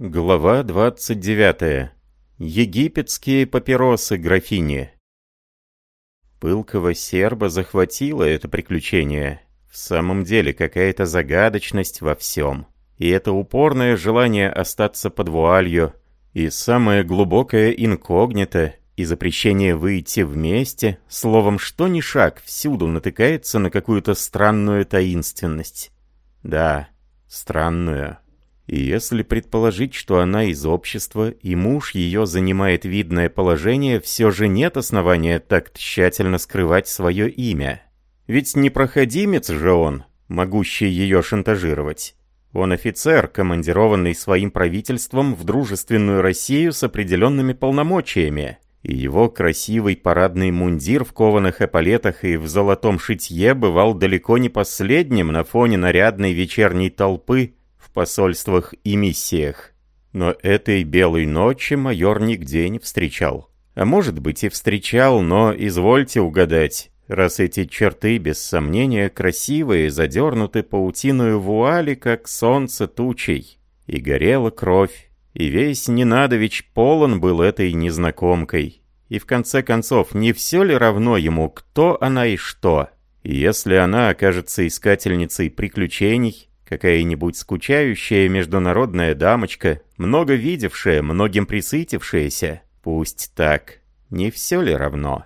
Глава 29. Египетские папиросы графини. Пылкого серба захватило это приключение. В самом деле, какая-то загадочность во всем. И это упорное желание остаться под вуалью, и самое глубокое инкогнито, и запрещение выйти вместе, словом, что ни шаг, всюду натыкается на какую-то странную таинственность. Да, странную. И если предположить, что она из общества, и муж ее занимает видное положение, все же нет основания так тщательно скрывать свое имя. Ведь не проходимец же он, могущий ее шантажировать. Он офицер, командированный своим правительством в дружественную Россию с определенными полномочиями. И его красивый парадный мундир в кованых эполетах и в золотом шитье бывал далеко не последним на фоне нарядной вечерней толпы, посольствах и миссиях. Но этой белой ночи майор нигде не встречал. А может быть и встречал, но извольте угадать, раз эти черты без сомнения красивые, задернуты паутиную вуали, как солнце тучей. И горела кровь, и весь Ненадович полон был этой незнакомкой. И в конце концов, не все ли равно ему, кто она и что? И если она окажется искательницей приключений, Какая-нибудь скучающая международная дамочка, много видевшая, многим присытившаяся. Пусть так. Не все ли равно?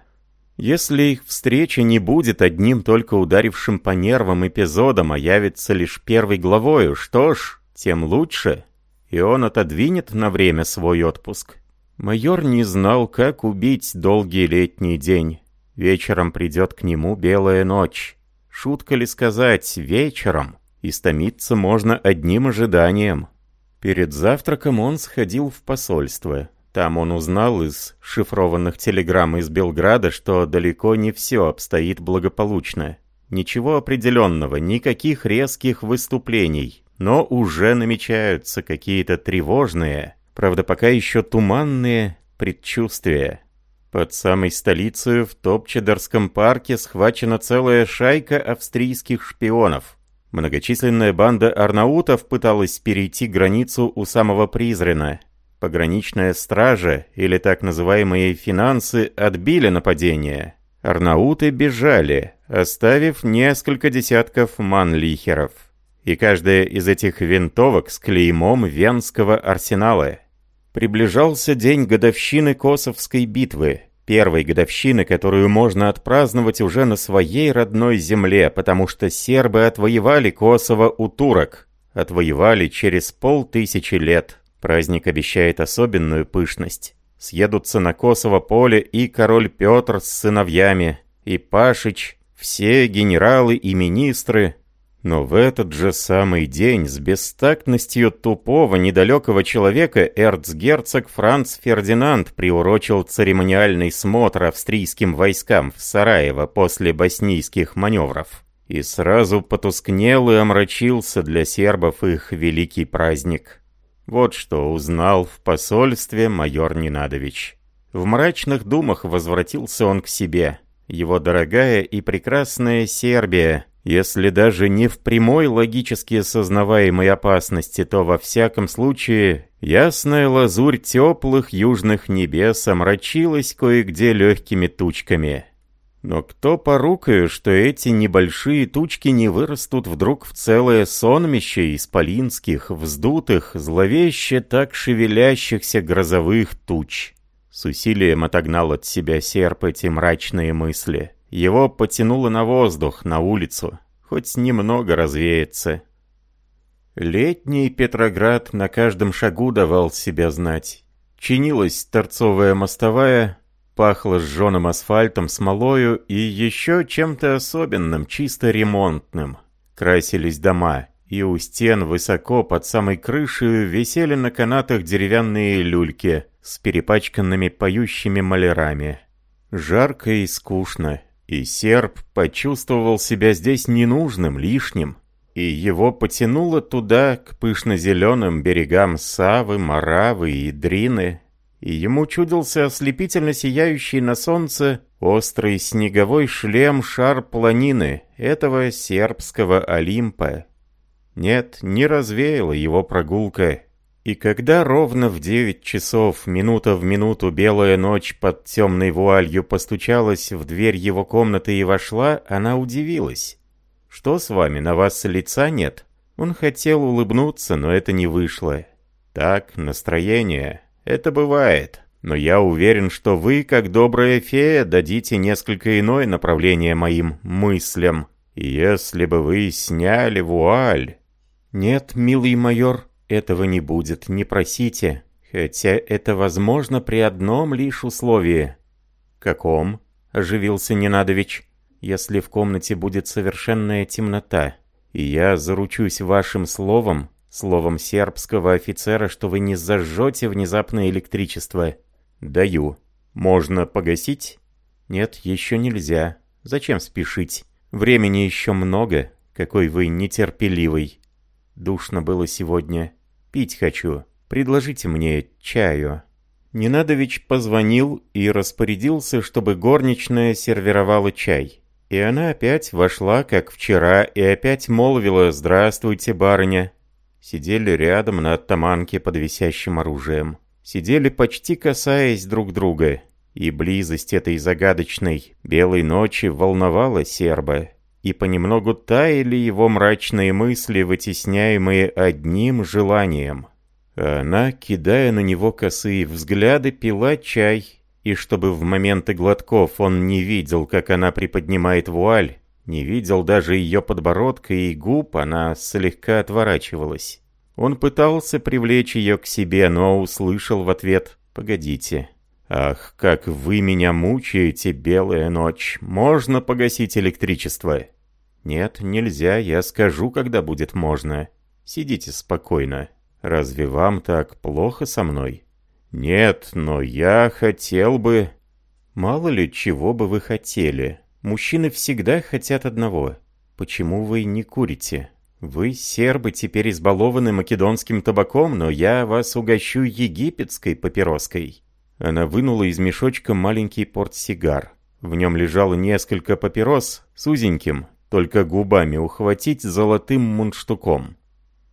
Если их встреча не будет одним только ударившим по нервам эпизодом, а явится лишь первой главою, что ж, тем лучше. И он отодвинет на время свой отпуск. Майор не знал, как убить долгий летний день. Вечером придет к нему белая ночь. Шутка ли сказать «вечером»? Истомиться можно одним ожиданием. Перед завтраком он сходил в посольство. Там он узнал из шифрованных телеграмм из Белграда, что далеко не все обстоит благополучно. Ничего определенного, никаких резких выступлений. Но уже намечаются какие-то тревожные, правда пока еще туманные, предчувствия. Под самой столицей в Топчедорском парке схвачена целая шайка австрийских шпионов. Многочисленная банда арнаутов пыталась перейти границу у самого Призрена. Пограничная стража, или так называемые финансы, отбили нападение. Арнауты бежали, оставив несколько десятков манлихеров. И каждая из этих винтовок с клеймом Венского арсенала. Приближался день годовщины Косовской битвы, первой годовщины, которую можно отпраздновать уже на своей родной земле, потому что сербы отвоевали Косово у турок. Отвоевали через полтысячи лет. Праздник обещает особенную пышность. Съедутся на Косово поле и король Петр с сыновьями, и Пашич, все генералы и министры, но в этот же самый день с бестактностью тупого, недалекого человека эрцгерцог Франц Фердинанд приурочил церемониальный смотр австрийским войскам в Сараево после боснийских маневров. И сразу потускнел и омрачился для сербов их великий праздник. Вот что узнал в посольстве майор Ненадович. В мрачных думах возвратился он к себе. Его дорогая и прекрасная Сербия — если даже не в прямой логически осознаваемой опасности, то во всяком случае ясная лазурь теплых южных небес омрачилась кое-где легкими тучками. Но кто порукаю, что эти небольшие тучки не вырастут вдруг в целое сонмище исполинских, вздутых, зловеще так шевелящихся грозовых туч? С усилием отогнал от себя серп эти мрачные мысли. Его потянуло на воздух, на улицу. Хоть немного развеется. Летний Петроград на каждом шагу давал себя знать. Чинилась торцовая мостовая, пахло сжженным асфальтом, смолою и еще чем-то особенным, чисто ремонтным. Красились дома, и у стен высоко под самой крышей висели на канатах деревянные люльки с перепачканными поющими малярами. Жарко и скучно, и серб почувствовал себя здесь ненужным, лишним, и его потянуло туда, к пышно-зеленым берегам Савы, Моравы и Дрины, и ему чудился ослепительно сияющий на солнце острый снеговой шлем шар планины этого сербского Олимпа. Нет, не развеяла его прогулка, И когда ровно в девять часов, минута в минуту, белая ночь под темной вуалью постучалась в дверь его комнаты и вошла, она удивилась. «Что с вами, на вас лица нет?» Он хотел улыбнуться, но это не вышло. «Так, настроение. Это бывает. Но я уверен, что вы, как добрая фея, дадите несколько иное направление моим мыслям. Если бы вы сняли вуаль...» «Нет, милый майор», этого не будет, не просите. Хотя это возможно при одном лишь условии. Каком? Оживился Ненадович. Если в комнате будет совершенная темнота, и я заручусь вашим словом, словом сербского офицера, что вы не зажжете внезапное электричество. Даю. Можно погасить? Нет, еще нельзя. Зачем спешить? Времени еще много. Какой вы нетерпеливый. Душно было сегодня. Пить хочу. Предложите мне чаю». Ненадович позвонил и распорядился, чтобы горничная сервировала чай. И она опять вошла, как вчера, и опять молвила «Здравствуйте, барыня». Сидели рядом на оттаманке под висящим оружием. Сидели почти касаясь друг друга. И близость этой загадочной белой ночи волновала серба и понемногу таяли его мрачные мысли, вытесняемые одним желанием. Она, кидая на него косые взгляды, пила чай, и чтобы в моменты глотков он не видел, как она приподнимает вуаль, не видел даже ее подбородка и губ, она слегка отворачивалась. Он пытался привлечь ее к себе, но услышал в ответ «Погодите». «Ах, как вы меня мучаете, белая ночь! Можно погасить электричество?» «Нет, нельзя, я скажу, когда будет можно. Сидите спокойно. Разве вам так плохо со мной?» «Нет, но я хотел бы...» «Мало ли, чего бы вы хотели. Мужчины всегда хотят одного. Почему вы не курите? Вы, сербы, теперь избалованы македонским табаком, но я вас угощу египетской папироской». Она вынула из мешочка маленький портсигар. В нем лежало несколько папирос с узеньким, только губами ухватить золотым мундштуком.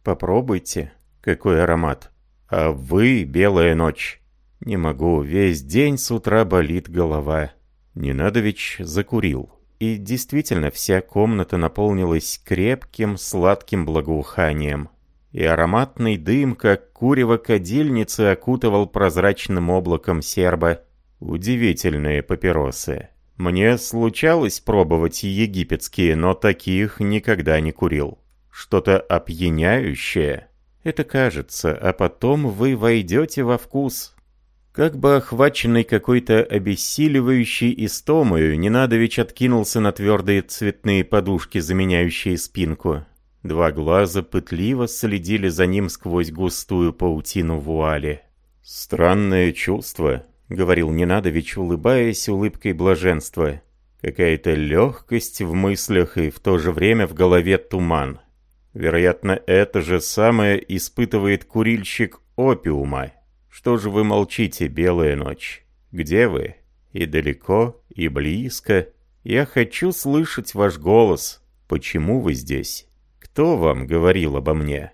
Попробуйте, какой аромат. А вы, белая ночь. Не могу, весь день с утра болит голова. Ненадович закурил. И действительно, вся комната наполнилась крепким, сладким благоуханием. И ароматный дым, как курево кадильницы, окутывал прозрачным облаком серба. Удивительные папиросы. Мне случалось пробовать египетские, но таких никогда не курил. Что-то опьяняющее. Это кажется, а потом вы войдете во вкус. Как бы охваченный какой-то обессиливающей истомою, Ненадович откинулся на твердые цветные подушки, заменяющие спинку. Два глаза пытливо следили за ним сквозь густую паутину вуали. Странное чувство, — говорил Ненадович, улыбаясь улыбкой блаженства. Какая-то легкость в мыслях и в то же время в голове туман. Вероятно, это же самое испытывает курильщик опиума. Что же вы молчите, белая ночь? Где вы? И далеко, и близко. Я хочу слышать ваш голос. Почему вы здесь? Кто вам говорил обо мне?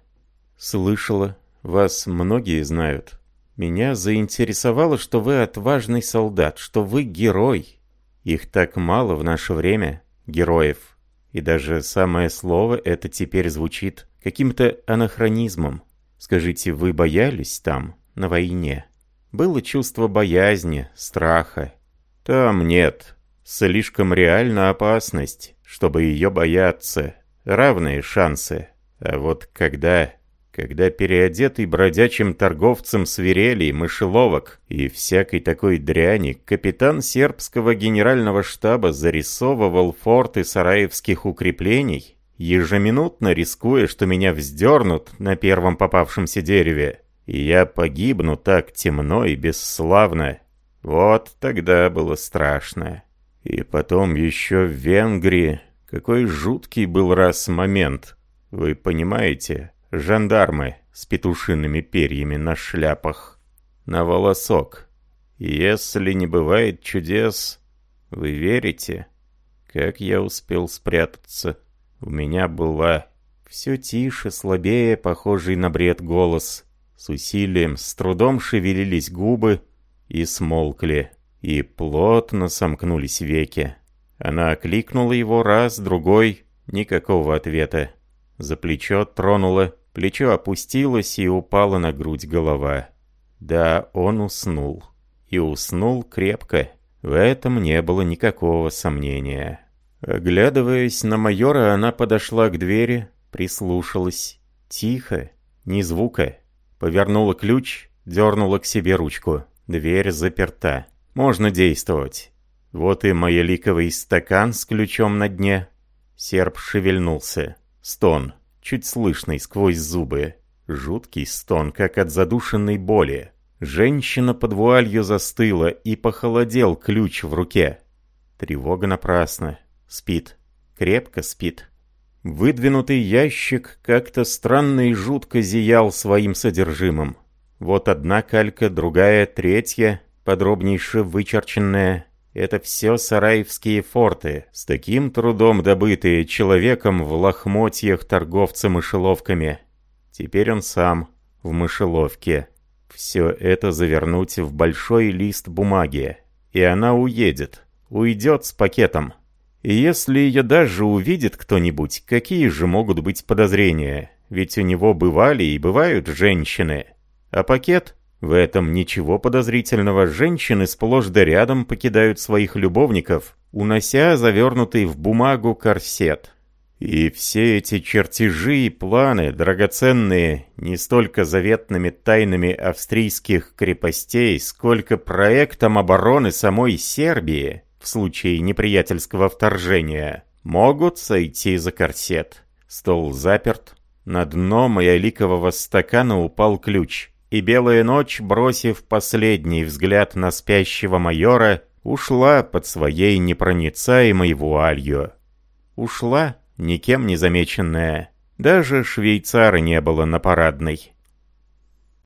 Слышала. Вас многие знают. Меня заинтересовало, что вы отважный солдат, что вы герой. Их так мало в наше время, героев. И даже самое слово это теперь звучит каким-то анахронизмом. Скажите, вы боялись там, на войне? Было чувство боязни, страха. Там нет. Слишком реальна опасность, чтобы ее бояться. Равные шансы. А вот когда когда переодетый бродячим торговцем свирелей, мышеловок и всякой такой дряни, капитан сербского генерального штаба зарисовывал форты сараевских укреплений, ежеминутно рискуя, что меня вздернут на первом попавшемся дереве, и я погибну так темно и бесславно. Вот тогда было страшно. И потом еще в Венгрии. Какой жуткий был раз момент. Вы понимаете? Жандармы с петушиными перьями на шляпах. На волосок. Если не бывает чудес, вы верите? Как я успел спрятаться? У меня была... Все тише, слабее, похожий на бред голос. С усилием, с трудом шевелились губы и смолкли, и плотно сомкнулись веки. Она окликнула его раз, другой, никакого ответа. За плечо тронула, плечо опустилось и упала на грудь голова. Да, он уснул. И уснул крепко. В этом не было никакого сомнения. Оглядываясь на майора, она подошла к двери, прислушалась. Тихо, ни звука. Повернула ключ, дернула к себе ручку. Дверь заперта. Можно действовать. Вот и маяликовый стакан с ключом на дне. Серп шевельнулся. Стон, чуть слышный сквозь зубы. Жуткий стон, как от задушенной боли. Женщина под вуалью застыла, и похолодел ключ в руке. Тревога напрасна. Спит. Крепко спит. Выдвинутый ящик как-то странно и жутко зиял своим содержимым. Вот одна калька, другая, третья, подробнейше вычерченная. Это все сараевские форты, с таким трудом добытые человеком в лохмотьях торговца мышеловками. Теперь он сам в мышеловке. Все это завернуть в большой лист бумаги. И она уедет. Уйдет с пакетом. И если ее даже увидит кто-нибудь, какие же могут быть подозрения? Ведь у него бывали и бывают женщины. А пакет? В этом ничего подозрительного. Женщины сплошь да рядом покидают своих любовников, унося завернутый в бумагу корсет. И все эти чертежи и планы, драгоценные не столько заветными тайнами австрийских крепостей, сколько проектом обороны самой Сербии, в случае неприятельского вторжения, могут сойти за корсет. Стол заперт. На дно маяликового стакана упал ключ. И белая ночь, бросив последний взгляд на спящего майора, ушла под своей непроницаемой вуалью. Ушла, никем не замеченная. Даже швейцара не было на парадной.